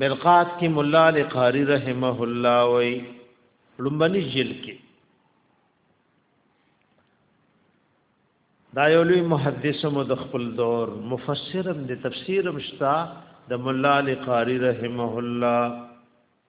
مرقات کې مولا علی قاری رحمه الله وی لومبني جیل کې دا یو لوی محدث مو د خپل دور مفسرم د تفسیرم شتا د مولا علی قاری رحمه الله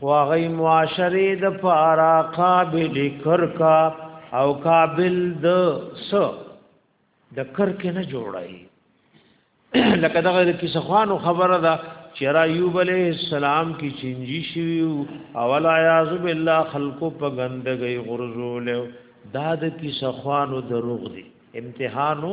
خو هغه معاشره د پارا قابل کرکا او قابل د س د کرک نه جوړای لکه دغه کیسه خوانو خبره ده چې را ایوب علیه السلام کی چنجی شوی او لا یعذ بالله خلقو په ګندګي غرزول دا د کیسه خوانو دروغ دي امتحانو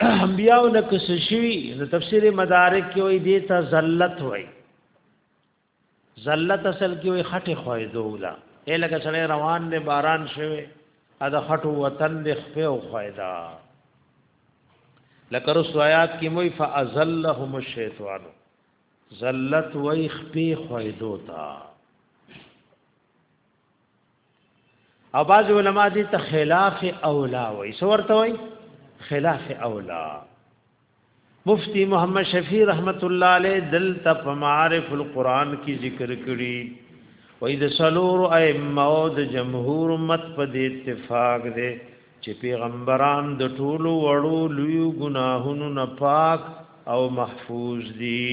انبیاء نه کس شوی نو تفسیر مدارک کې وای دی ته ذلت وای ذلت اصل کې وای خټه خوې دولا اے لکه سره روان دی باران شوی ا د خټو وطن دی خپې او خوېدا لکه رسوایات کې موي فازلهم الشیطان ذلت وای خپې خوې دوتا او باز علماء دي ته خلاف اولا وای سو ورته وای خلاف اولا مفتی محمد شفیع رحمت الله علیه دلته په معارف القرآن کې ذکر کړي وای د سلور ائمه او د جمهور امت په اتفاق دی چې پیغمبران د ټولو وړو لوی ګناهونو نه پاک او محفوظ دي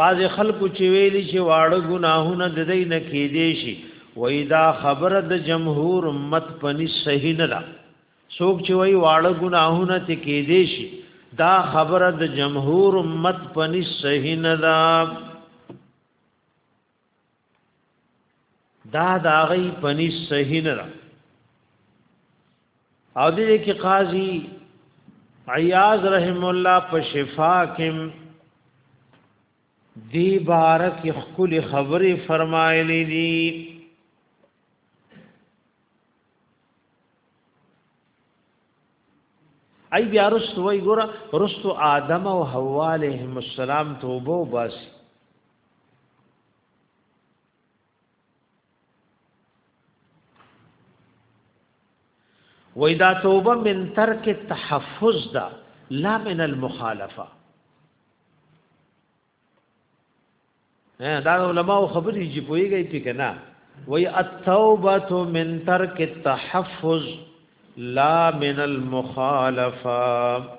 باز خلکو چې ویلی چې واړه ګناهونه د دې نه کېدې شي وای دا خبره د جمهور امت پني صحیح نه ده څوک چې وای واړه ګناهونه ته کېدې شي دا خبره د جمهور امت پني صحیح نه ده دا دا غي پني صحیح نه او دې کې قاضي عیاض رحم الله په شفا کې دی بارک خپل خبره فرمایلی دي ای بیا رستو وای ګور رستو آدم او حوا علیهم السلام توبه وباس وای دا توبه من ترک تحفظ دا لا من المخالفه دا علماء خبرې چې پويږي پې کنه وای التوبه من ترک التحفظ لا من المخالفه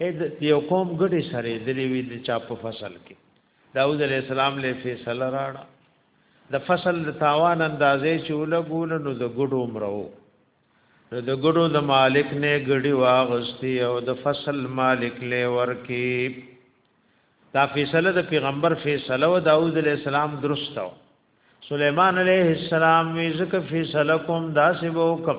اې د یو قوم ګډې سره دلې وی د چا په فصل کې داوود علی السلام له فیصله راړه د فصل د تاوان اندازې چې ولګول نو د ګډو مرو نو د ګډو د مالک نه ګډي واغستی او د فصل مالک له ورکی دا فیصله د پیغمبر فیصله او داوود علی السلام درسته سليمان عليه السلام وی زکه فیصله کوم داسې وکم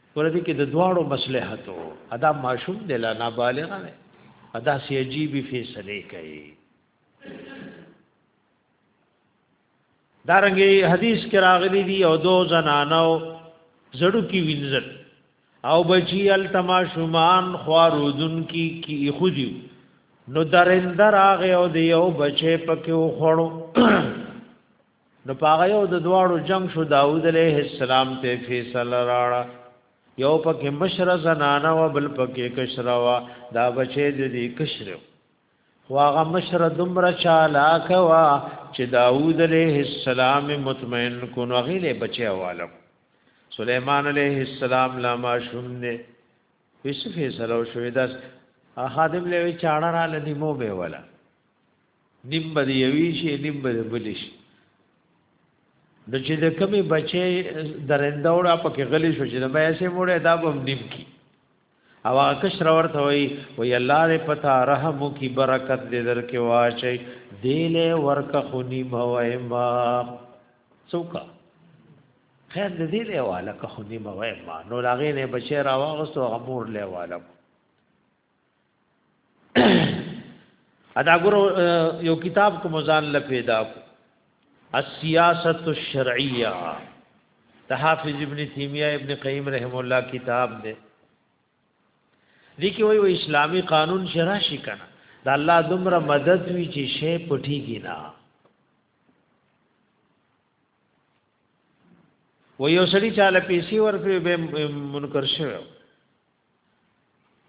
ورته کې د دواړو مصلحت او ادا ماشوم د لا نابالغ نه ادا سی عجیب فیصله کوي دارنګي حدیث کې راغلي دي او دو زنانو زړو کې وینځل او بچی التما شومان خوارودن کی کی خودی نو درندر آغه او دیو بچه پکې وخړو نو پاغه یو د دواړو جنگ شو داوود علیه السلام ته فیصله راړه یو پکې مشره زنانه و بل پکې کشره وا دا بچې د دې کشره واغه مشره دمر چالاک وا چې داوود علیه السلام مطمئن کو نو غیله بچي حواله سليمان علیه السلام لا ما شوم نه ویسه فیصله شوې داس خادم له چاړه را لدی مو به ولا نیم به یوی شي نیم به بل شي نو چې د کمی بچي درنده وړه پکې غلی شو چې د مې سه موړه دا به نیم کی او هغه کشر ورته وی وی الله دې پتا رحم کی برکت دې درکې واچي دله ورک خونی موای ما څوکا خیر دې دې له والا که خونی موای ما نو لاغې نه بچي راوغسو غمور له والا ادا ګورو یو کتاب کو مزان ل پیدا کو السیاست الشرعیه د حافظ ابن تیمیه ابن قیم رحم الله کتاب دی لیکي وای و اسلامی قانون شرع شي کنه دا الله دمره مدد وی چې شی پټیږي نه و یو سړی چاله پیسې ورکړي به منکر شوی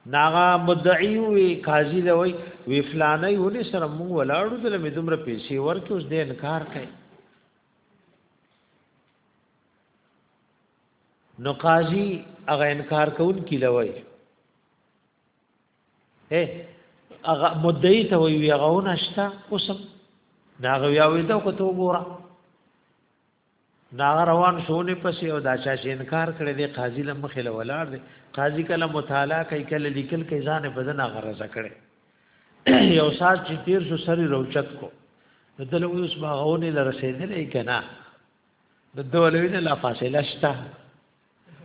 ناغا مدعی وی قاضی لوی وی فلانه یونی سره مونږ ولاړو دل می دومره پیسې ورکې اوس دې انکار کوي نو قاضی هغه انکار کول کی لوی اے هغه مدعی ته وی هغه نشتا اوسم ناغه وی او ته کو تو ګورم دا روان شونه پسې او دا چا چې انکار کړی دی قاضي له مخې له ولاړ دی قاضي کله مطالعه کوي کله لیکل کوي ځان په ځنه غرضه کړي یو سات چې تیر شو سری روچت کو دل اوس باغونه لرسېدلې کنا د دولوی نه لا فاصله شته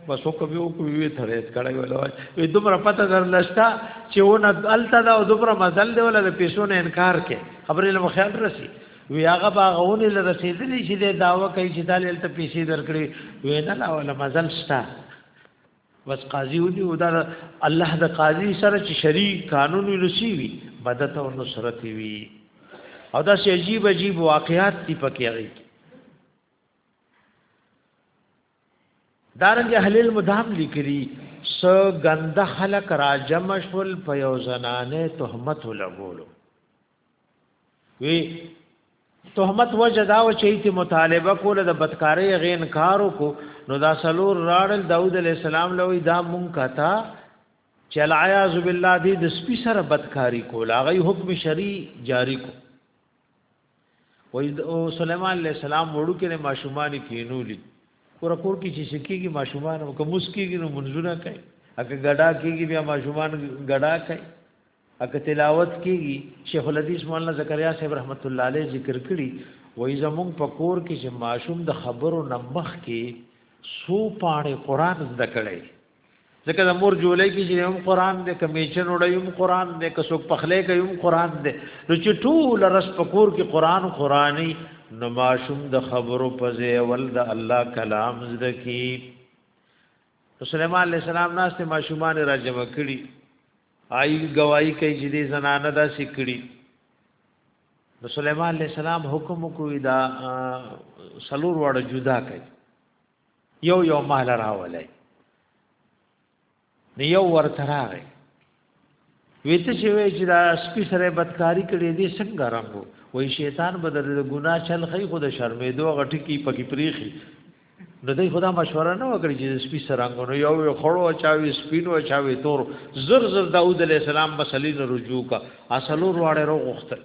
بس وکړ به وکړ وی ترېز کړه ویل وی دومره پته در لښتا چې ونه الته دا دومره مزل دی ولا د پیسو نه انکار کې خبرې له خیال رسی وی هغه باغونه له رسیدلې چې دا داوا کوي چې دا لته پیسې درکړي وی نه لا ولا مزل شتا بس قاضي ودی او دا الله د قاضي سره چې شری قانون ولسی وی مدد او نصرت وی او دا شی عجیب عجیب واقعات دی پکې دارنګ اهل المدام لیکلی س غند خلق راجم شول په یو زنانه تهمت لګولو وی تهمت وجدا او چیت مطالبه کول د بدکاری غین کارو کو نو دا سلور راړل داوود علی السلام لوی دا مونږ کتا چل عیاذ بالله دې د سپی سره بدکاری کول هغه حکم شری جاری کو وې سليمان عليه السلام وړو کې ماشومان کینولي کور کور کې چې سکیږي ماشومان او کوم سکیږي نو منځونه کوي اګه ګډا کیږي بیا ماشومان ګډا کوي اګه تلاوت کیږي شیخ الحدیث مولانا زکریا صاحب رحمت الله علیه ذکر کړی وای زمون په کور کې چې ماشوم د خبرو نمخ کې سو پاڼې قران زده کړي ځکه د مور جولې کې چې هم قران دې کمیشن وړي هم قران دې کسو پخلې کې هم قران دې نو چې ټول رس پکور کې قران قرآني نو ماشوم د خبرو په ځای ول د الله کلام زده کی سليمان عليه السلام ناس ته ماشومان را جمع کړي آی گواہی کوي چې دې زنانه دا سکړي نو سليمان عليه السلام حکم کوي دا سلور وړ جدا کوي یو یو مال راولای نو یو ورته راغی ویته چې وی چې دا سپی سره بدکاری کړې دي څنګه رنګو وای شیطان بدر د ګنا چل خی خود شرمېدو غټی کی پکی پریخي نو دای خدا مشوره نه وکړي چې سپی سرنګو نو یو یو خړو چاوي سپینو چاوي تور زر زر داوود علیہ السلام مسلې نه رجوع کا اصلو وروړې رو غختل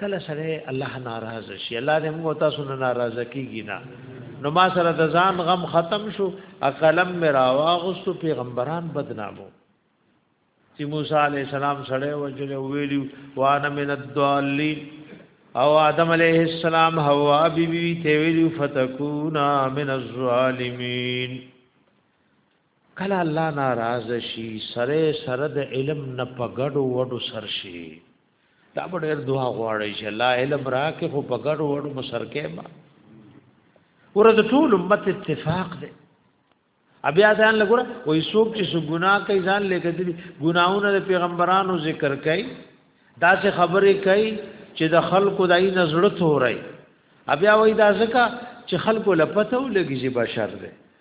کله سره الله ناراض شي الله دې موږ تاسو نه ناراض کیږي نه نو ما سره د ځان غم ختم شو اقلم می راواغستو پیغمبران بدنامو چې موسی علی السلام سره وجل ویلی وانا من الضالین او آدم علیہ السلام حوا بی بی ته ویلی فتکونا من الظالمین کله الله ناراض شي سره سره د علم نه په ګډو وډو سر شي دا به ډېر دعا غواړي چې الله علم راکې خو په ګډو وړو مسرکې ما ورته ټول امت اتفاق دی بیا ځان لګور وای څوک چې سو ګناه کوي ځان لګې دي ګناونه د پیغمبرانو ذکر کوي دا څه خبرې کوي چې د خلکو دای نظر ته ورای بیا وای دا ځکه چې خلکو لپته ولګي چې بشر دی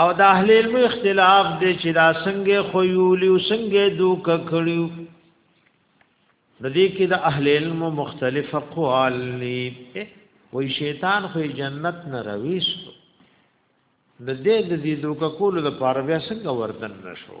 او د اهل علم اختلاف دی چې دا څنګه خو یولي او څنګه دوک کړیو د دې کې د اهل علم مختلف اقوال دي وای شیطان خو جنت نه رويست د دې د دې دوک کولو لپاره بیا څنګه وردن نشو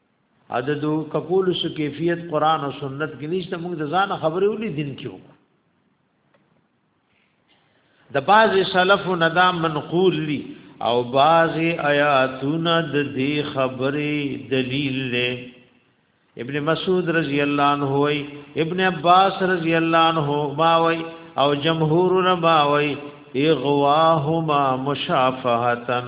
عددو کپول سو کیفیت قران او سنت کې نشته موږ د ځان خبرې ولې دین کې وکړو د باز سلف ندا منقول لی او باز آیاتونه د دې خبرې دلیل له ابن مسعود رضی الله عنه وی ابن عباس رضی الله عنه ما وی او جمهور ربا وی اغواهما مشافهتن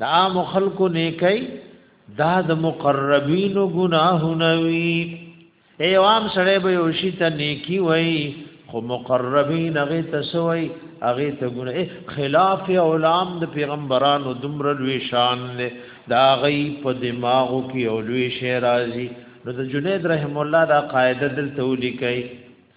د عام خلکو نیکي دا د مقربینو ګناهونه وي ای عام سره به یو شي ته نیکی وای خو مقربین هغه ته سوی هغه ته ګناه خلاف اولام د پیغمبرانو دمر لوی شان دی دا غي په دماغو کې اولوي شی راځي نو د جنید رحم الله دا قاعده دلته ولیکي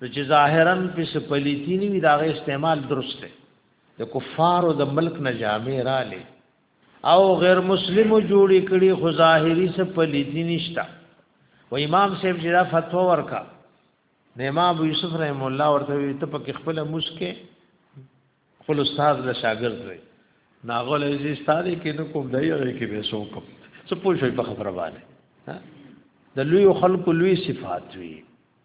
نو چې ظاهرا پس پلیتی نه وي داغه استعمال درست دی د کفارو د ملک نه جامع را لې او غیر مسلمو جوړې کړي خو ظاهري څه پلیتی نشتا و امام صاحب جرا فتوا ورکا د امام ابو یوسف رحم الله ورته وی ته په خپل مسکه خپل استاد له شاګرد وی ناغول ایزی استاد کې نو کوم دی هغه کې به سو کوم څه پوښي په خبره باندې د لوی خلق لوی صفات وی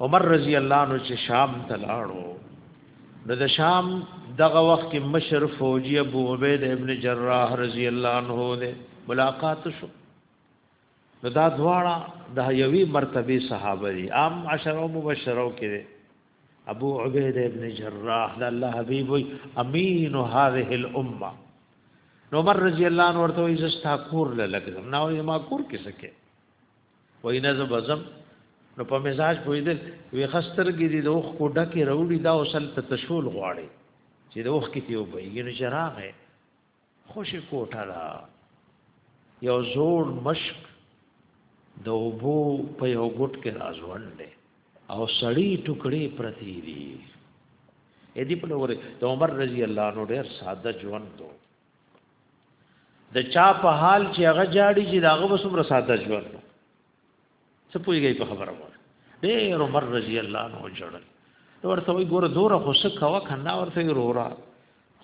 عمر رضی الله عنه چې شام ته لاړو نو د شام دغه وخت کې مشر فوجي ابو عبید ابن جراح رضی الله عنه له ملاقات شو نو دا دواړه د یوې مرتبه صحابه دي عام عشرو مبشرو کې ابو عبید ابن جراح د الله حبیب وي امین هذه الامه نو عمر رضی الله عنه ورته وي زستا کور لګم نو ما کور کې سکه وای نه زبزم نو په مزاج پویدل وی خسترګې دي د اوخ کو ډکه روړي دا وسل ته تشول غواړي چې د اوخ کې تیو به یې نه چراغه خوشی کوټه را یو زوړ مشک د اوبو په یو ګټ کې راځوند دی او سړی ټوکړي پرتی دي اې دې په لور د عمر رضی الله عنه ډېر ساده ژوند دو د چا په حال چې هغه جاړي چې داغه به څومره ساده ژوند څه پويږي په خبره وره ډېر عمر رضی الله عنه جوړل ورته وي ګوره دوره خو څه کوا کنه ورته رورا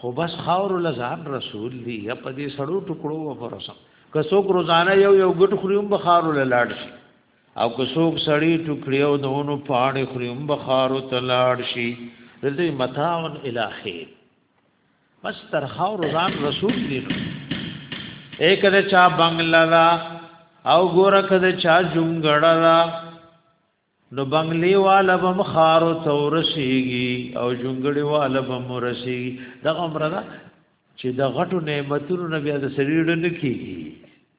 خو بس خاور لزان رسول دی په دې سړو ټکړو و پرسم که څوک روزانه یو یو ګټ خوريوم بخارو لاړ شي او که څوک سړی ټکړي او دونو پاڼې خوريوم بخارو ته لاړ شي دلته متاون الہی بس تر خاور ځان رسول دی نو ایک د چا بنگلا دا او ګور کده چا جونګړه دا نو بنگلی والا بم خارو تورسیږي او جونګړي والا بم رسیږي دا عمره دا چې د غټو نعمتونو نه بیا د سړي ډن کیږي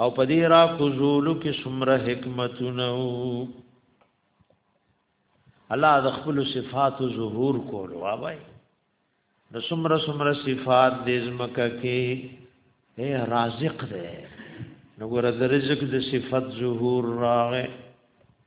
او په دې را کوزولو کې څومره حکمتونه الله د خپل صفاتو ظهور کول وای نو څومره څومره صفات دې زمکه کې اے رازق دې نو ګور د رزق د صفات ظهور راغې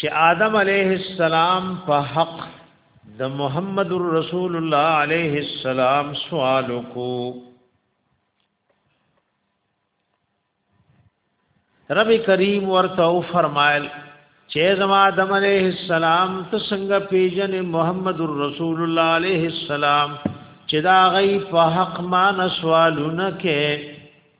چې آدم علیه السلام په حق د محمد رسول الله علیه السلام سوال کو رب کریم ورته فرمایل چې زما آدم علیه السلام ته څنګه پیژنې محمد رسول الله علیه السلام چې دا غي په حق مان سوالونه کې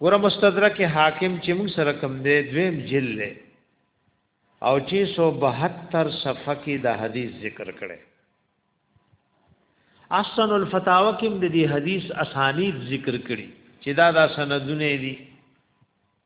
ګوره مستدرک حاکم چې موږ سره کم دی دویم جل له او 672 صفحه کې د حدیث ذکر کړي احسن الفتاوا کې د دې حدیث اسانید ذکر کړي چې دا دا سندونه دي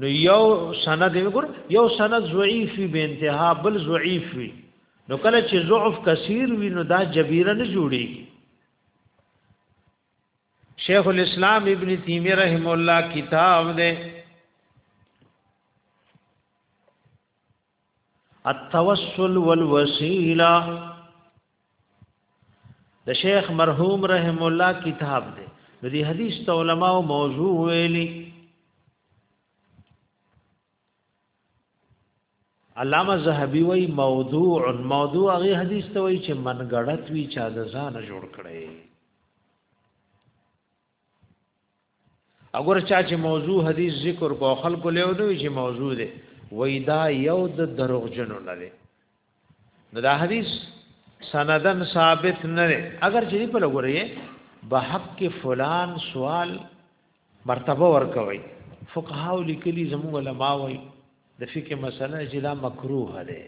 نو یو سند وګور یو سند ضعیف وی به انتها بل ضعیف وی نو کله چې ضعف کثیر وی نو دا جبیره نه جوړي شیخ الاسلام ابن تیمیه رحم الله کتاب دے التوسل والوسیله د شیخ مرحوم رحم الله کتاب دی نو دی حدیث ته علما او موضوع ویلی علامه زهبی وی موضوع موضوع هغه حدیث ته وی چې منګړت وی چا د ځان جوړ کړي اگر چا چې موضوع حدیث ذکر کو خلق له نو چې موضوع دی وېدا یو د دروغ جنو نه دی نو دا حدیث سندن ثابت نه دی اگر چې په لګورې به حق کې فلان سوال مرتبه ورکوي فقهاو لیکلي زمو علما وایي د فقه مسله چې دا مکروه ده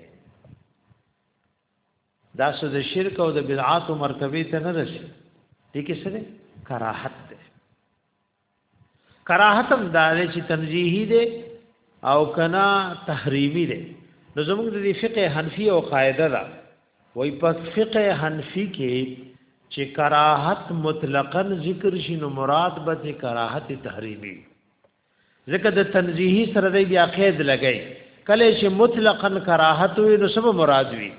دا څه د شرک او د بدعات مرتبه ته نه رسي دي کې سره کراهت ده کراهت هم دا چې تنزیهی ده او کنا تحریمی ده نو زموږ د فقه حنفی او قاعده ده وای په فقه حنفی کې چې کراهت مطلقاً ذکر شي نو مراد به کراهت تحریمی ځکه د تنزیهی سره دی بیا قید لګی کله چې مطلقاً کراهت وي نو سبب مراد وي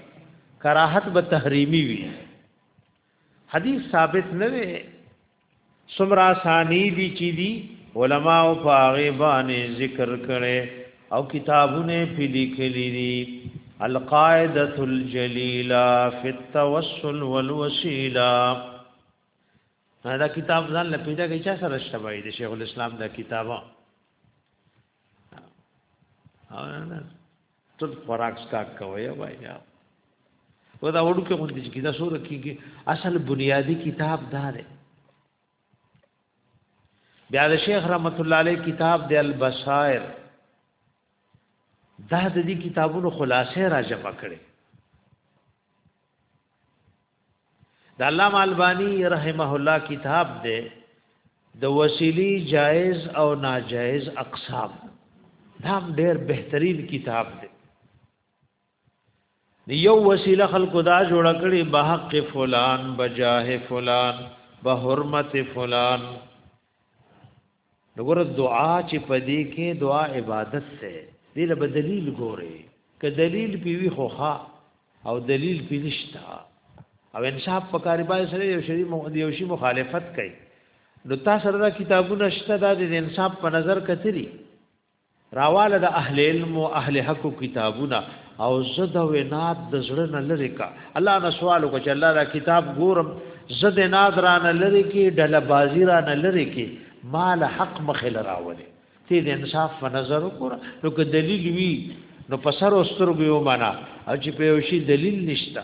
کراهت به تحریمی وي حدیث ثابت نه وي سمرا ثانی دي چې دي علما او پاغه باندې ذکر کړي او کتابونه په لیکلي دي القاعده الجلیله فی التوسل والوسیله دا کتاب ځان له پیدا کې چا سره شته وای د شیخ الاسلام دا کتاب او نه ته خوراک سکا کوي وای یا و دا وړو کې غونډې کې دا سور کېږي اصل بنیادی کتاب دا دی بیا د شیخ رحمت الله علیه کتاب د البصائر دا د دې کتابونو خلاصې را جمع کړي د علامه البانی رحمه الله کتاب دی د وسیلی جائز او ناجائز اقسام دا ډیر بهترین کتاب دی د یو وسیله خلکو دا جوړ کړي به حق فلان بجاه فلان به حرمت فلان دغور دعا چې پدې کې دعا عبادت سه دې له دلیل ګوره ک دلیل پیوی خوخه او دلیل پینشتا او انصاف په کاروبار سره یو شری یو شی مخالفت کوي نو تاسو سره کتابونه شته د انصاف په نظر کتلی راواله د اهل علم او اهل حق کتابونه او زد او ناد د زړه نه لری کا الله نه سوال کو چې الله دا کتاب ګورم زد ناد را نه لری کی ډله بازی را نه لری کی مال حق مخل راوله تی د انصاف په نظر وکړه نو که دلیل وی نو په سر اوستر ګیو معنا او چې په یو شی دلیل نشته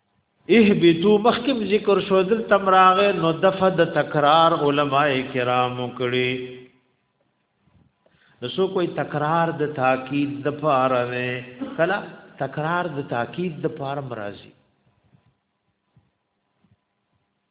اهبتو مخکم ذکر شو دل تمراغه نو دفه د تکرار علما کرام کړي نو سو کوئی تکرار د تاکید د پار نه کلا تکرار د تاکید د پار مرাজি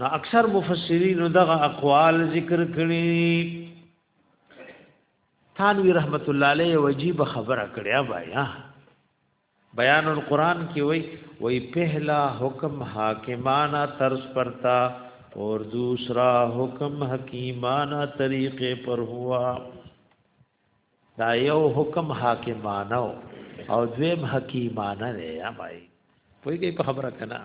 نو اکثر مفسرین دغه اقوال ذکر کړي تانوی رحمت الله علیه وجیب خبره کړیا بیا بیان القرآن کی وای وای پہلا حکم حاکمانہ طرز پر تھا اور دوسرا حکم حکیمانہ طریقے پر ہوا دا یو حکم حاکمانه او دویم حکیمانه دی یا بھائی پوی گئی په خبره کنا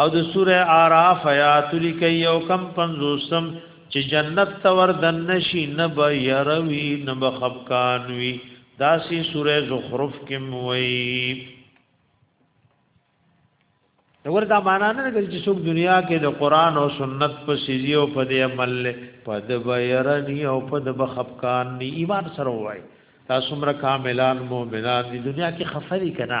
او د سوره اعراف آیات لیکي یو کم پنځوسم چې جنت ته وردن نشي نه به يروي نه به خفقان وي داسي سوره زخرف کې موي نور دا معنا نه کوي چې څوک دنیا کې د قران او سنت په سيزي او په دې عمل له پد بيرني او پد بخفقان ني ایمان سره وای تاسو مر کاملان مؤمنان دي دنیا کې خفري کنا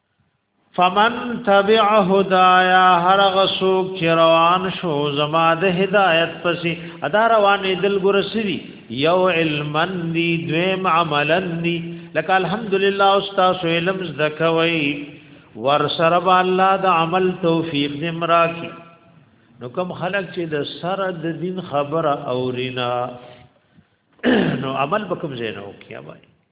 فمن تبع هدايا هر غسوک چې روان شو زما د هدایت پسې ادا روان دل ګرسري یو علمن دی دویم عملن دی لکه الحمدلله استاد علم زکوي ور سره با الله د عمل توفیق دې مرا کی نو کوم خلق چې د سره د دین خبره اورینا نو عمل بکم زینو کیا وای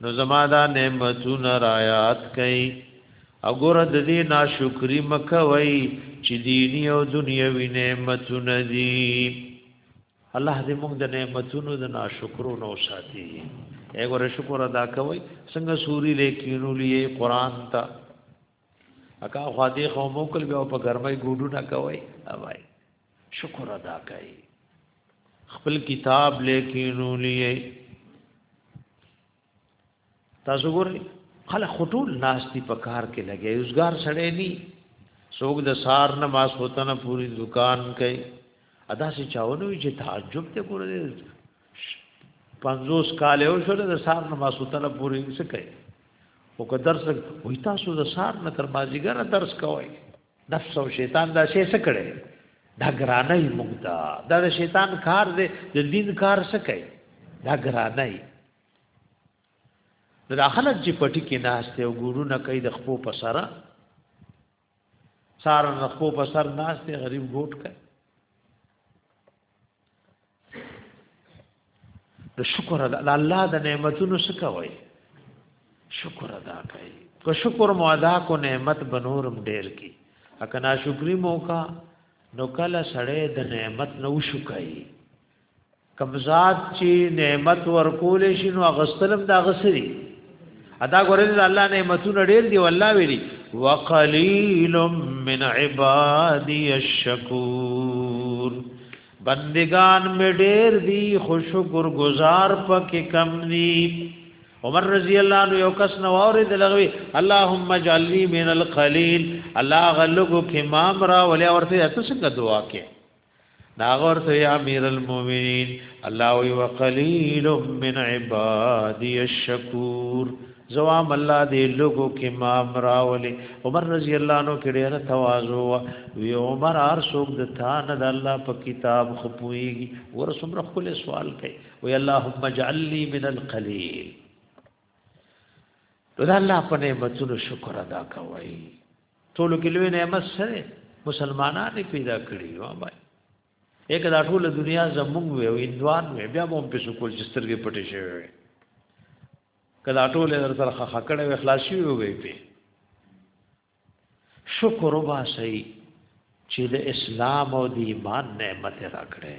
نو زما دا نعمتونه رایات کئ اګور د دې ناشکری مکوي چې دینی او دنیوي نعمتونه دي الله دې موږ د نعمتونو د ناشکرو نو ساتي اګور شکر ادا کوي څنګه سوري لیکینو لیې قران ته اکا خو دې خو موکل به په ګرمۍ ګوډونه کوي اوای شکر ادا کوي خپل کتاب لیکینو لیي تاسو ګورئ خلک خټول ناشتي په کار کې لګي روزګار سړې ني څوک د سار نه ما سوتنه پوری دکان کوي ادا سي چاونو چې تعجب ته ګورئ 50 کال یو شو د سار نه ما سوتنه پوری څه کوي او که درس وي تاسو د سار نه تر مازیګر درس کوئ نفس او شیطان دا شی څه کړي دا ګرانه یې موږ دا دا د شیطان کار دی د دین کار څه کوي دا ګرانه یې دا خلک چې پټی کې ناشته او ګورونه کوي د خپو په سره سار رخو په سر ناس ته غریب ګوټ کړ د شکر ادا الله د نعمتونو څخه وای شکر ادا کړئ که شکر مو ادا کو نعمت بنورم ډیر کی اکه ناشکری مو کا نو کله سړی د نعمت نو شکای کوم ذات چې نعمت ورکول شي نو غستلم دا غسري ادا ګورل الله نعمتونه ډېر دی والله ویلي وقلیل من عبادی الشکور بندگان می ډېر دی خوشګور گزار پکې کم دی عمر رضی الله عنه یو کس نو اورید لغوی اللهم اجعلنی من القلیل الله غلغو کې مام را ولې ورته تاسو څنګه دعا کې ناغور ته یا امیر المؤمنین الله وی وقلیل من عبادی الشکور زوام الله دې لوګو کې ما مراولې عمر رضی الله عنه کې ډېر تواضع وی عمر ار سوق د تان د الله په کتاب خپويږي ور سمره خپل سوال کوي وی اللهم اجعل لي من القليل دا الله په نعمتونو شکر ادا کوي ټولو کې لوی نعمت سره مسلمانانې پیدا کړی و بای یک دا ټول دنیا زمونږ وي او اندوان وي بیا به هم په سکول چې سترګې پټې شوی وي کله ټول در سره خخ کړه وي خلاصي وي په شکر وبا سي چې د اسلام او د ایمان نعمت راکړي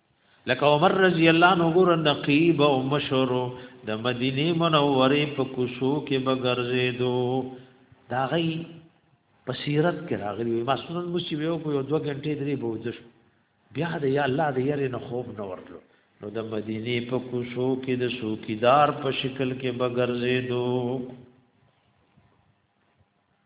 لکه عمر رضی الله عنه ګور نقیب او مشر د مدینه منوره په کوسو کې بغرزیدو دا غي په سیرت کې راغلی ما سنن مسلم یو په یو دوه غنټې درې بوځش بیا د یا الله د یری نه خوب نه ورلو نو د مدینه په کوسو کې د سوکیدار په شکل کې بغرزیدو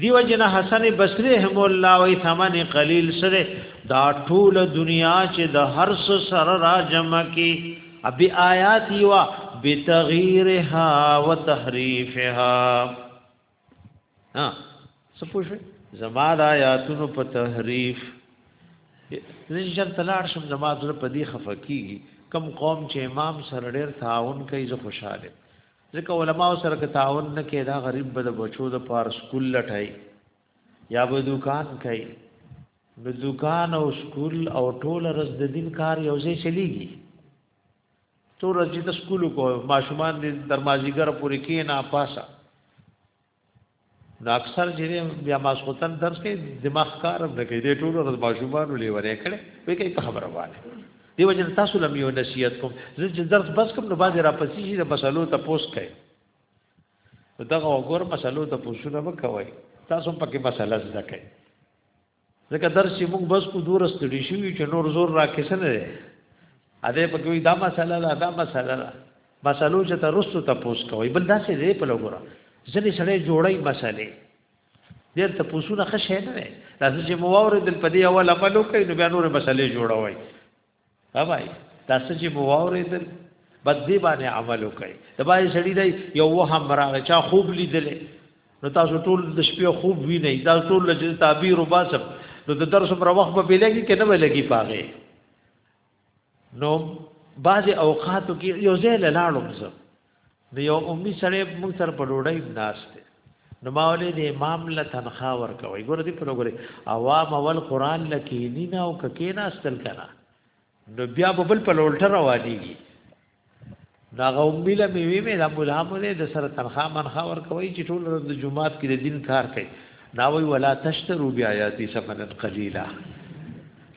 دیو جن حسن بصری هم الله وی ثمن قلیل سره دا ټول دنیا چې د هر سره را جمع کی ابي آیات یو بتغیرها وتحریفها ها سپوږی زما د آیاتونو په تحریف نشر تلاړ شم زما د په دی خفقیږي کم قوم چې امام سره ډیر تعاون کوي زه خوشاله ځکه علماء سره که تعاون نه کې دا غریب به د بچو د پار سکول لټای یا به دکان کوي نو دکان او سکول او ټول رز د دین کار یو ځای چلیږي تو رز چې سکول کو ماشومان د درمازیګر پورې کې نه پاسا نو اکثر چې بیا ماسخوتن درس کې دماغ کارم نه کوي د ټولو ورځ ماشومانو لیورې کړي وې کوي په خبره باندې دی وجه تاسو لم یو نصیحت کوم زه چې درس بس کوم نو باز را پسې شي د مسلو ته پوس کوي دغه وګور مسلو ته پوسونه وکوي تاسو پکې مسله زده کوي ځکه درس چې موږ بس کو دور ستړي شو چې نور زور راکښ نه دی ا دې په کوي دا مسله ده دا مسله ده مسلو چې ترستو تاسو کوي بل دا څه دی په لګورا ځلې سړې جوړي مسلې دیر ته پوسونه خشه نه دی لازم چې مواورد په دې اول عملو کوي نو بیا نور مسلې جوړوي اوبای تاسو چې بو اوریدل بد دی باندې عمل وکړي د باندې سړی دی یو وهم راغی چا خوب لیدل نو تاسو ټول د شپې خوب وینئ دا ټول لږ تعبیر وباسم نو د درس پر وخت په بلګي کې نه بلګي پاغه نو بعض اوقاتو کې یو ځای لاړم زه نو یو امي سره موږ سره په ډوډۍ ناشته نو ما ولې د امام له تنخوا ورکوي ګور دې په لګوري عوام اول قران لکې نه نه او ککې نه استل کنه نو بیا په بل په لولټه روانيږي دا غومبل مې وی مې د ملامو دې د سره تنخوا منخوا ورکوي چې ټول ورځ د جمعات کې د دین کار کوي دا وی ولا تشترو بیا آیاتی ثمنا قلیلا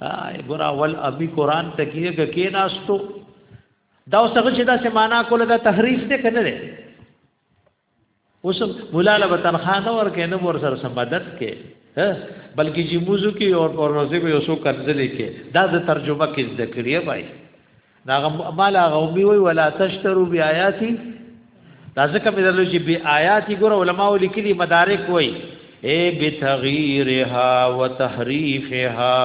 ای ګور اول ابي قران تکیه ککې نه استو دا اوس هغه چې دا څه معنا کوله دا تحریف دی کنه دی اوس مولا له تنخواه نه ورکې نه ور سره سمادت کې بلکې چې موضوع کې او پرونسي به اوسو کنځلې کې دا د ترجمه کې ذکر کړی بای دا مال هغه وی وی ولا تشترو بیااتی دا ځکه مې درلو چې بی آیاتی ګور علماء لیکلي مدارک وای اے بتغیرها وتحریفها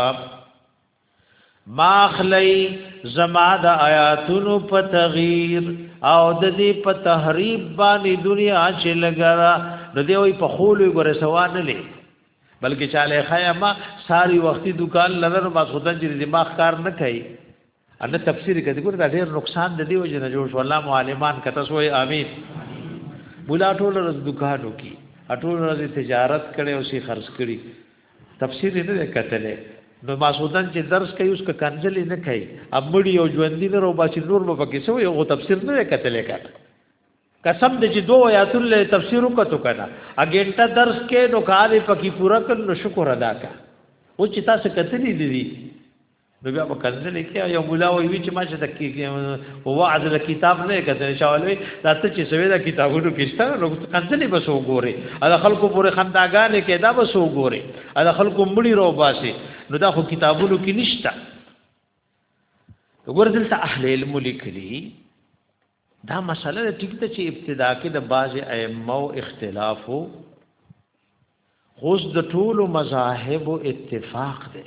ماخلی زما د آیاتونو په تغییر او د دې په تحریب باندې دنیا چې لګرا د دې وي په خولو ګره سوال نه لې بلکې چاله خیا ما ساری وختي دکان لرر ما سودا چې دې ما کار نه کوي ان تفسیر کړي ګور دا ډېر نقصان د دې وجه نه جوړ شو الله معلمان کته سوې امين بولا ټول رز دکانو کې اټول رز تجارت کړي او سي خرج کړي تفسیر نه دی کتلی نو ماسودن چې درس کوي اوس کنځلې نه کوي امړي او ژوندۍ نه روباسي نور به پکې سو یو تفسیر نه کتلې کړه قسم دې چې دوه آیاتو له تفسیر وکړو کنه اګینټه درس کې نو کار پکې پورا کړ نو شکر ادا کا او چې تاسو کتلې دي نو بیا په کنځلې کې یو مولا وی چې ما چې د کې وعظ له کتاب نه کتل شاولوي دا ته چې سوي دا کتابونو کې شته نو کنځلې بس وګوري اله خلکو پورې خنداګانې کې دا بس وګوري اله خلکو مړي رو باسي نو دا خو کتابونو کې نشته وګور دلته اهل علم لیکلي دا مسله د ټیک ته چې ابتدا کې د باز ائمه او اختلاف وو خو د ټولو مذاهب اتفاق دی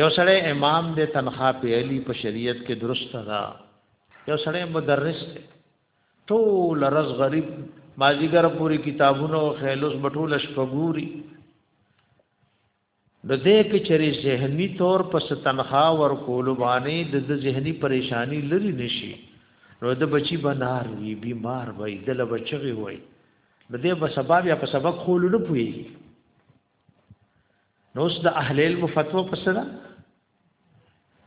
یو سړی امام دی تنخوا پیلی په شریعت کې درسته ده یو سړی مدرس دی ټول رز غریب مازیګر پوری کتابونو خیلوس بټول شپګوري د دې کې چری زهنی طور پس تنخوا ور کول باندې د زهنی پریشانی لري نشي نو د بچی بنار وی بیمار وای د لبچغي وای د دې په سبب یا په سبق خول نه پوي نو اوس د اهل علم فتوا پس ده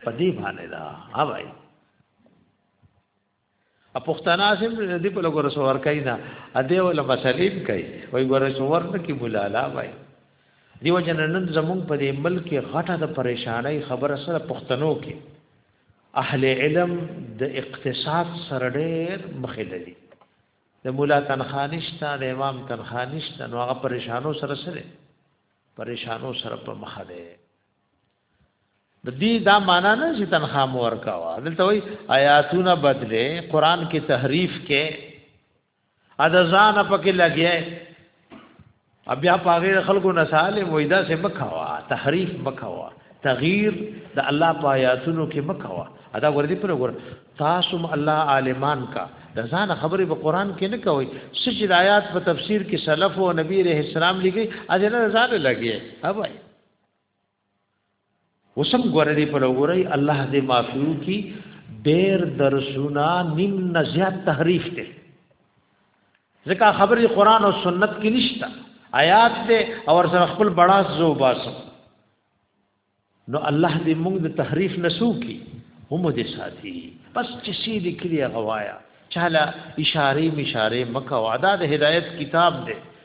په دې باندې دا ها وای ا پښتنا سم دې په لګور سو ور کوي نه ا دې ول مسلیم کوي وای ګور سو ور نه کی بولالا وای دیو جن نن زمون په دې ملک غټه د پریشانای خبره سره پښتنو کې اهل علم د اقتصاد سره ډېر مخې لري د مولا تنخوا نشته د امام تنخوا نشته نو هغه پریشانو سره سره پریشانو سره په مخه ده د دې دا معنا نه چې تنخوا مو ورکاوه دلته وای آیاتونه بدله قران کې تحریف کې ادا ځان پکې لګیا بیا په هغه خلکو نه سالم وای دا سه مکوا تحریف مکوا تغییر د الله په آیاتونو کې مکوا ادا ورته پر ور تاسو الله عالمان کا د ځان خبرې په قران کې نه کوي سجد آیات په تفسیر کې سلف او نبی رحم السلام لګي اجنه ځان لګي هاوای وسم ګور دې په لوري الله دې معفو کی ډېر درسونه نیم نه زیات تحریف ته ځکه خبرې قران او سنت کې نشته آیات دې او سره خپل بڑا زو باسو نو الله دې موږ د تحریف نسو کی هم دې ساتي بس چې سې دې کړی غوایا چاله اشاره مشاره مکه وعده د هدایت کتاب دې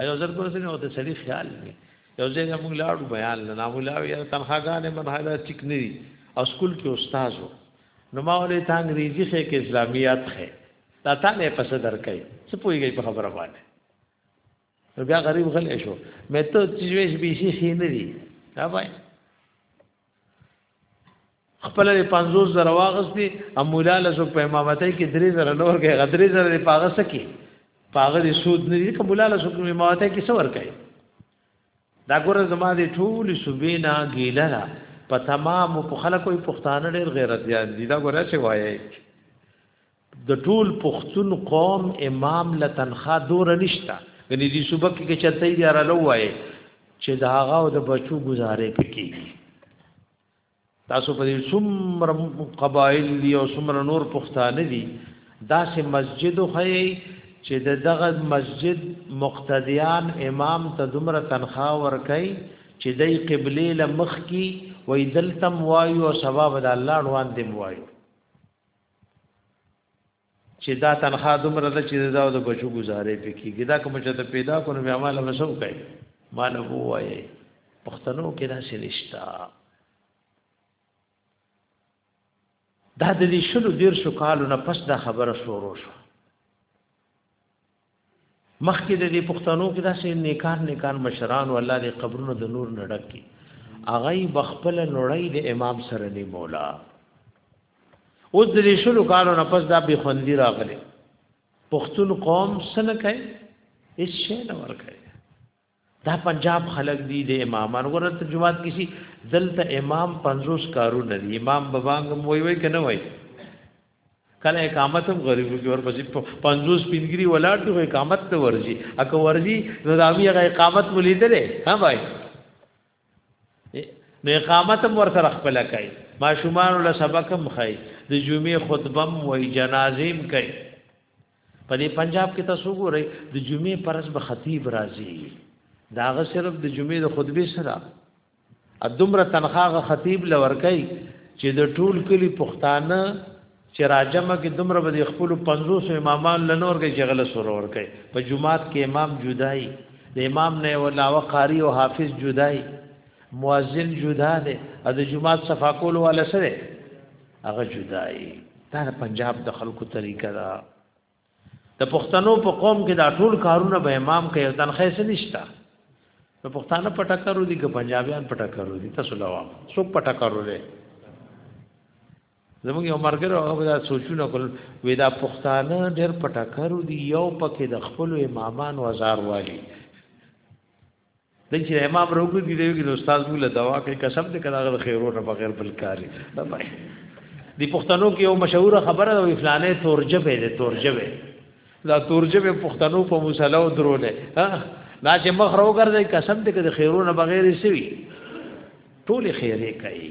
ایو زر پر سینه او ته سړي خیال نه یو ځای موږ لاړو بیان نه نامولاوی یا تنخواګانې منحله ټیک نه دي او سکول کې استاد وو نو ما ولې تا انګریزي خې کې اسلامیات خې دا تا نه پس درکې څه پويږي په خبره باندې نو بیا غریب غلې شو مې ته چې ویش به شي خې نه دي دا وای خپل 50 زره واغستی او مولا له په امامتۍ کې 3 زره نور کې غدري زره په هغه سکی په هغه دي سود نه دي کوم مولا له په امامتۍ کې څور کوي دا ګوره زما دي ټول سبینا ګیله را په تمام په خلکو پښتانه ډېر غیرت دي دا ګوره چې وایي د ټول پښتون قوم امام له تنخوا دور نشتا غني دي صوبه کې چرته یې را لوای چې دا هغه او د بچو گزارې پکې تاسو په دې څومره قبایل دي او څومره نور پښتانه دي دا سه مسجد خو چې د دغه مسجد مقتدیان امام ته دومره تنخوا ورکړي چې د قبله لمخ کی وې دلتم وایو او ثواب د الله روان دی وایو چې دا تنخواه دومره ده چې دا د بچو گزارې پکې دا کوم چې ته پیدا کونه بیا مال وسو کوي مال وایي پښتنو کې دا سنشتا دا د دې شلو دیر شو کالو نه پس دا خبره شروع شو مخکې د دې پښتنو کې داسې نیکان نیکان مشران او الله دې قبرونه د نور نډک کی اغه بخپل نړۍ د امام سره نه مولا اوس د دې شلو کالو نه پس دا به خوندې راغلي پښتون قوم سن کوي هیڅ شي نه ور کوي دا پنجاب خلق دی د امامان ورته ته جماعت کسی دلته امام 50 کارو نه دی امام بابانګ موي وای کنه وای کله اقامت هم غریبو کې ورپسې 50 پینګری ولاټ دی اقامت ته ورځي اکه ورځي نو دا بیا اقامت ملیدلې ها بھائی نو اقامت هم ورته خپل کوي ماشومان له سبق هم خای د جمعې خطبه هم وای جنازې هم کوي په دې پنجاب کې تاسو ګورئ د جمعې پرز به خطیب راځي داغه صرف د جمعې د خطبه سره ادمره تنخواه خطیب لور کوي چې د ټول کلی پښتانه چې راجمه کې دمر به خپل 500 امامان لنور کې جګل سره ور کوي په جمعات کې امام جدای د امام نه علاوه قاری او حافظ جدای مؤذن جدا دی د جمعات صفاکول ولا سره هغه جدای دا د پنجاب د خلکو طریقه ده د پښتنو په قوم کې دا ټول کارونه به امام کوي او تنخواه یې نشته نو پښتانه پټکرو دي که پنجابیان پټکرو دي تاسو لوا څوک پټکرو دي زموږ یو مرګره هغه دا سوچونه کول وې دا پښتانه ډېر پټکرو دي یو پکې د خپل امامانو هزار والی د چې امام روکو کې دی د استاد مولا دوا کوي قسم دې کړه غل خیرو نه بغیر بل کاری دا پای دی پښتنو کې یو مشهور خبره ده فلانه تورجبه ده تورجبه دا تورجبه پښتنو په مصالو درولې ها دا چې مخ رو ګرځي قسم دې کړه خیرو نه بغیر سوي ټول خیره کوي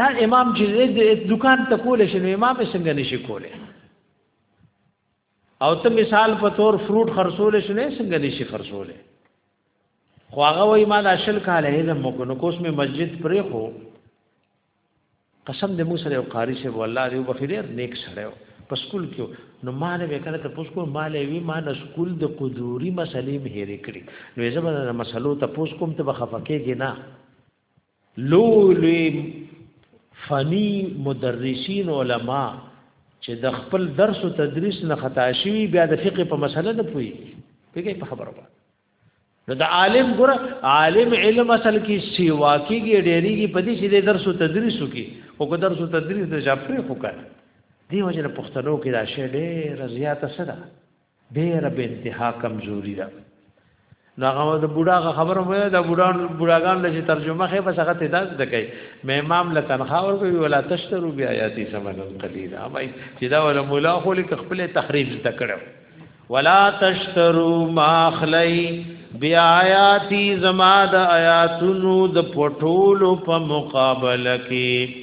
دا امام چې د دکان ته کول شي امام څنګه نشي کوله او ته مثال په تور فروټ خرصول شنه څنګه دي شي خرصول خو هغه وای ما د شل کال علم مکو نو کوس می مسجد پرې خو قسم دې مو سره یو قاری شه والله دې بخیر نیک سره په سکول کې نو ما نه وکړه ته پوس کو ما له وی ما نه سکول د قدوري مسلې مې هېرې کړې نو زه به مسلو ته پوس کوم ته بخفکهږي نه لو لوی فنی مدرسین علما چې د خپل درس او تدریس نه خطا شي بیا د فقه په مسله نه پوي پیګه په خبره وایي نو د عالم ګره عالم علم اصل کې سیوا کېږي ډېریږي په دې چې د درس او تدریس وکي او کو درس او تدریس د جاپري خو کړ دی وجه پښتنو کې دا شی ډېر زیاته سره ډېره به انتها کمزوري ده نو هغه د بوډا خبره مې د بوډا بوډاګان لږه ترجمه خې بس هغه ته داس دکې مې امام له تنخوا ورکوي ولا تشترو بیا آیاتی سمن قلیلا مې چې دا ولا مولا خو لیک خپل تخریب ذکرم ولا تشترو ما خلی بیا آیاتی زما د آیاتونو د پټولو په مقابله کې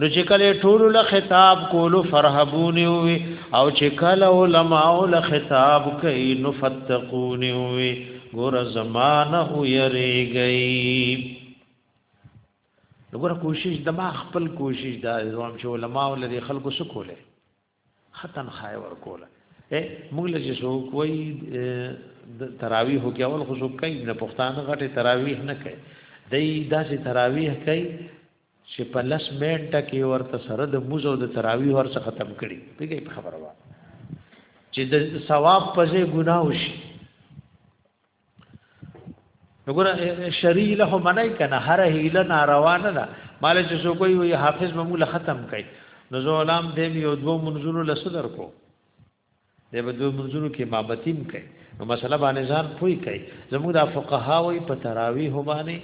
نو چې کله ټول له خطاب کولو فرحبونی وي او چې کله علماء له خطاب کوي نو فتقونی وي ګور زمانه ويریږي وګوره کوشش دما خپل کوشش دا روان چې علماء لري خلکو سکوله ختن خای ورکوله اے موږ له چې څوک وای تراویح کې اول خو څوک کوي نه پښتانه غټه تراویح نه کوي دای داسې تراویح کوي چې په لس منټه کې ورته سره د موزو د تراویح ورڅ ختم کړي پیګه په خبره وا چې د ثواب په ځای ګناه وشي وګوره شری له منای کنه هر هیله ناروا نه ده مال چې سو کوئی وی حافظ ممول ختم کړي نو زه علام دې یو دوه منزور له صدر کو دې به دوه منزور کې مابتیم کړي نو مسله باندې ځان پوي کړي زموږ د فقها وی په تراوی هو باندې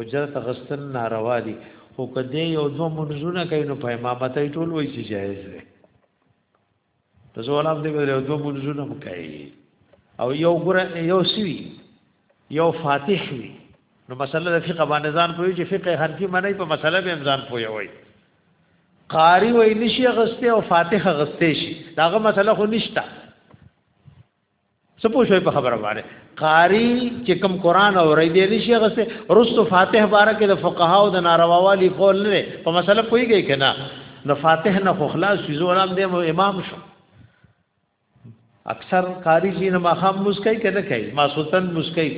وجرت غسل ناروا دي خو کدی یو دوه منزونه کوي نو په امامت ټول وی چې جایز دی ته زه ولاس دی ویل دوه منځونه هم کوي او یو ګره یو سوي یو فاتح وي نو مسله د فقه باندې ځان پوي چې فقه حنفي معنی په مسله به ځان پوي وي قاری وای نشي غسته او فاتح غسته شي داغه مسله خو نشته څه پوه شوي په خبره باندې قاری چې کوم قران او ری دی نشي غسه رستو فاتح بارکه د فقها او د نارواوالي قول نه په مسله پويږي کنه نو فاتح نه خو خلاص شي زورام دې امام شو اکثر قاری جی نه مخام مسکای کنه کوي ما سلطان مسکای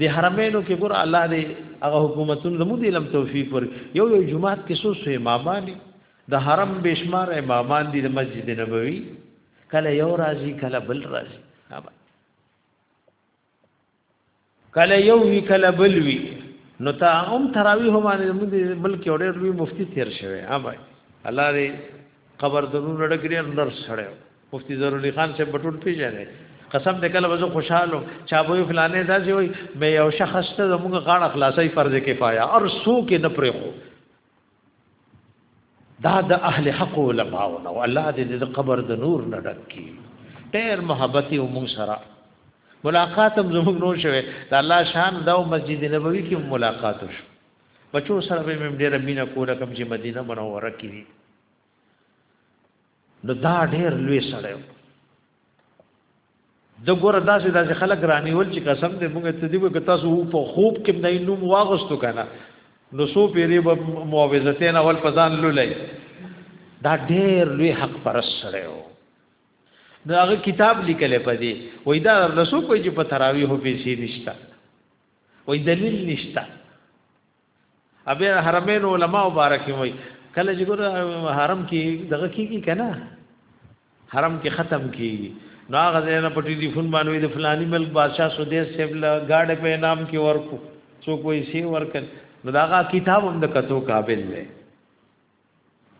د حرمینو کې ګور الله دې هغه حکومتونو زموږ دې لم توفیق ور یو یو جمعات کې سو سو امامان د حرم بشمار امامان دي د مسجد نبوي کله یو راځي کله بل راځي کله یو وی کله بل وی نو تا هم تراویح باندې موږ بلکې اورې لوی مفتی تیر شوی ها بھائی الله دې قبر درو لړګری نر سره مفتی ضروري خان سے بټول پیژنې قسم دې کله وځو خوشاله چا به فلانه دا چې وي مې یو شخص ته زموږ غاړه خلاصي فرض کفایه اور سو کې نه پرې خو دا د اهل حق علماء نو الله دې د قبر د نور نه ډک کی ډېر محبت او مون سره ملاقات هم زموږ نو شوه د الله شان دا مسجد نبوي کې ملاقات شو بچو سره به مې ډېر مینه کوله کوم چې مدینه منوره کې دي نو دا ډیر لوی سړی و د ګوره داسې داسې خلک رانیول چې قسم دې موږ ته دی وکړ تاسو په خوب کې نه نوم واغستو کنه نو سو پیری به معاوضتین اول پزان لولای دا ډیر لوی حق پرس سره و نو هغه کتاب لیکل پدې وای دا رسو کوی چې په تراویح پیسې نشتا وای دلیل نشتا ابي حرمين علماء مبارک وي کله چې ګور حرم کې دغه کیږي کنه حرم کې ختم کیږي نو هغه زنه په ټلیفون باندې د فلاني ملک بادشاہ سودیس صاحب له گاډه په نام کې ورکو څوک وایي سی ورکل نو دا کتاب هم د کتو قابل دی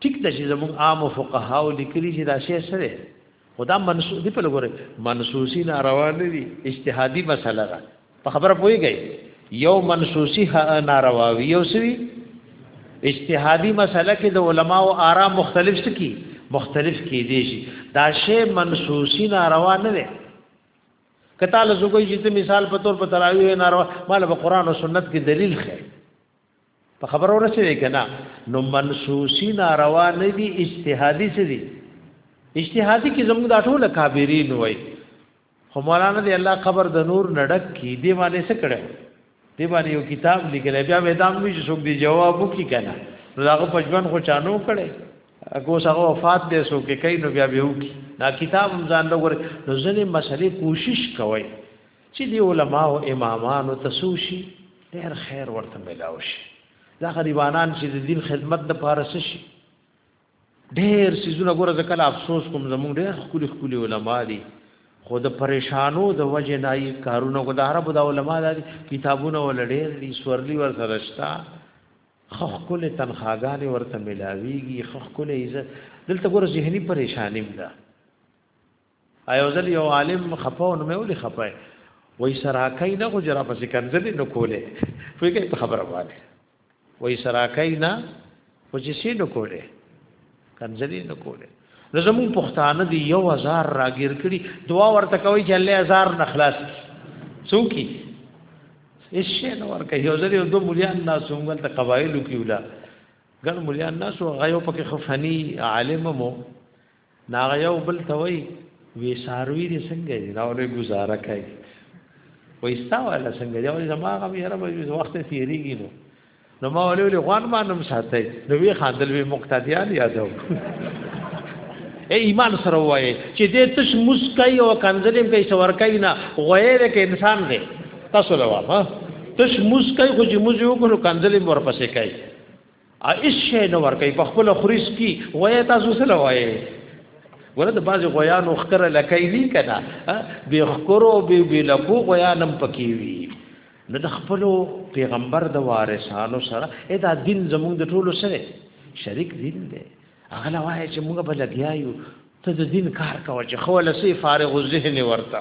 ټیک ده چې زموږ عام فقها او لیکلي چې دا شی سره خدا منسوخ دی په لګوره منسوسی ناروا نه دي اجتهادي مسله ده په خبره پويږي یو منسوسی ناروا وی یو سوي اجتهادي مسله کې د علماو آرا مختلف سکی مختلف کې دي شي دا شی منسوسی ناروا نه ده کته لږه کوئی چې مثال په تور په تراوی ناروا مال په قران او سنت کې دلیل خیر په خبر ورسېږي کنه نو منسوسی ناروا نه دي اجتهادي څه دي اجتهادي کې زموږ د ټوله کابرین وای خو مولانا دی الله قبر د نور نډک کی دی باندې څه کړو دی باندې یو کتاب لیکل بیا به دام وی چې څوک دی جواب وکي کنه نو هغه پجوان خو چانو کړي اګو هغه وفات دې سو کې کین نو بیا به وکي دا کتاب هم ځان لګور نو ځنې مسلې کوشش کوي چې دی علما او امامانو ته سوشي ډېر خیر ورته ملاو شي دا غریبانان چې د دین خدمت د پارس شي ډېر سيزونه ګوره ځکه افسوس کوم زموږ ډېر خولي خولي علما دي خو د پریشانو د وجه نه یې کارونه کو د عربو د علما د کتابونه ول ډېر دي سورلي ور سره شتا خخ کل تنخواګانې ورته ملاويږي خخ کل عزت دلته ګوره ذهني پریشانیم ده ایو ځل یو عالم خپه نو مې ولي خپه وای سراکای نه غجرا پسې کنځلې نو کولې وای کوي په خبره باندې وای سراکای نه وجسې نو کولې کنځلې نو کولې نو زمون پښتانه دی یو هزار راګیر کړي دعا ورته کوي چې الله هزار نه خلاص څوکي هیڅ شي نه ورکه یو ځل یو دوه مليان ناس همغل ته قبایلو کې ولا ګل مليان ناس او غيو پکې خفني عالم مو نا یو بل ته وای وی ساروی دې څنګه دي نو له گزاره کوي وای ستا ولا څنګه دی وای زما غم یې رب یې وخت تیریږي نو نو ما ولې ولې غوان ما نم ساتي نو وی خاندل وی مقتدیان یادو اے ایمان سره وای چې دې تش مسکای او کنزلیم کې سور کای نه غویر کې انسان دی تاسو لوا ها تش مسکای خو چې مزه وکړو کنزلیم ورپسې کای ایس شی نه ور کوي په خپل خوري سکي وای تاسو سره وای ورته د بازي غویانو خکر لکای نه کنا به خکرو به به لکو غویانم پکې وی نو د خپل پیغمبر د وارثانو سره دا دین زموږ د ټولو سره شریک دین دی هغه لا وایي چې موږ به لګیا یو ته د دین کار کوه چې خو لسی فارغ الذهن ورته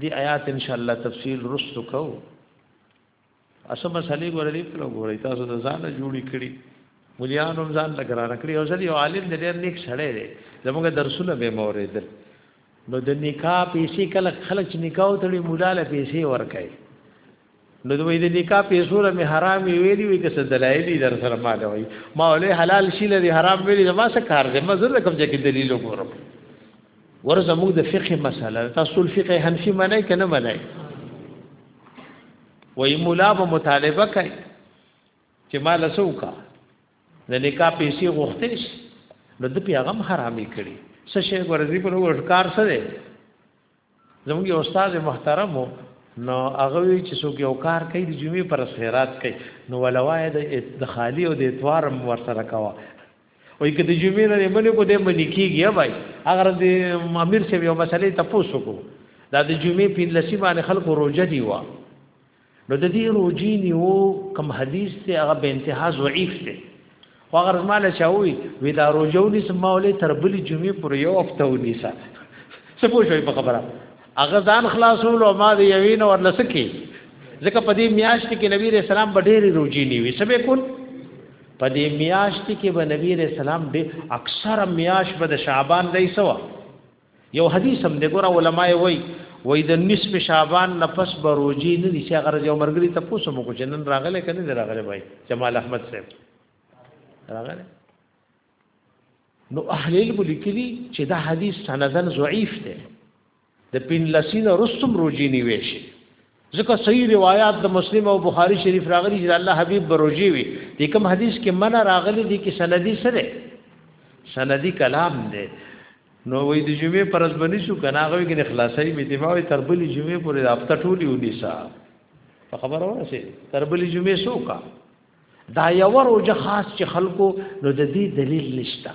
دی آیات ان شاء الله تفصیل رستو کو اسه مسلې ګورې په ګورې تاسو د ځانه جوړی کړی مليان هم ځان لګرانه کړی او ځلې عالم دې ډېر نیک سړی دی زموږ درسونه به موریدل نو د نکاح پیسې کله خلک نکاح تړي مولا له پیسې ورکړي نو دوی د نکاح پیسو له می حرام ویلی وی که څه دلایل در سره ما دا وی ما ولې حلال شي لري حرام ویلی ما څه کار دې ما زړه کوم چې دلیل وګورم ورزه موږ د فقه مسله تاسو فقه حنفي منای کنه منای وای مولا به مطالبه کوي چې ما لسو کا د نکاح پیسې غوښتې شي نو د پیغام حرامي کړي څه شی ورزي په ورکار سره زموږ یو استاد محترم نو هغه وی چې څوک یو کار کوي د جمعې پر خیرات کوي نو ولوای د خالی او د اتوار ور سره کوا وای که د جمعې نه منې کو د منې کیږي بای اگر د امیر سره یو مسلې تاسو کو دا د جمعې په لسی باندې خلکو روزه دی وا نو د دې روجی نیو کم حدیث ته هغه به انتها ضعیف دی خو هغه زماله چاوي وی دا روجو نس مولې تر بلی جمعې پر یو هفته ونیسه څه پوه شوي په خبره هغه ځان خلاصول او ما دی یوین او لسکی ځکه په دې میاشت کې نبی رسول الله ډېری روجی نیوي سبه کول په دې میاشت کې به نبی رسول الله ډېر اکثر میاش به د شعبان دی سوا یو حدیث هم دغه علماء وای وای د نصف شعبان نفس بروجی نه دي چې غرض یو مرګري ته پوسو مو جنن راغله کنه راغله وای جمال احمد صاحب راغله نو اهل علم لیکلي چې دا حدیث سندن ضعیف دی د پین لسین رستم روجی نیوي شي ځکه صحیح روایت د مسلم او بخاری شریف راغلي چې الله حبیب بروجی وي د کوم حدیث کې منه راغلي دي کې سندي سره سندي کلام دی نو وې د جمعې پر ورځ باندې شو کنه هغه کې اخلاصي به دی وای تر بلې جمعې پورې د هفته ټولې ونی صاحب په خبره ورسې تر بلې جمعې سو کا دا یو روزه خاص چې خلکو نو د دې دلیل نشته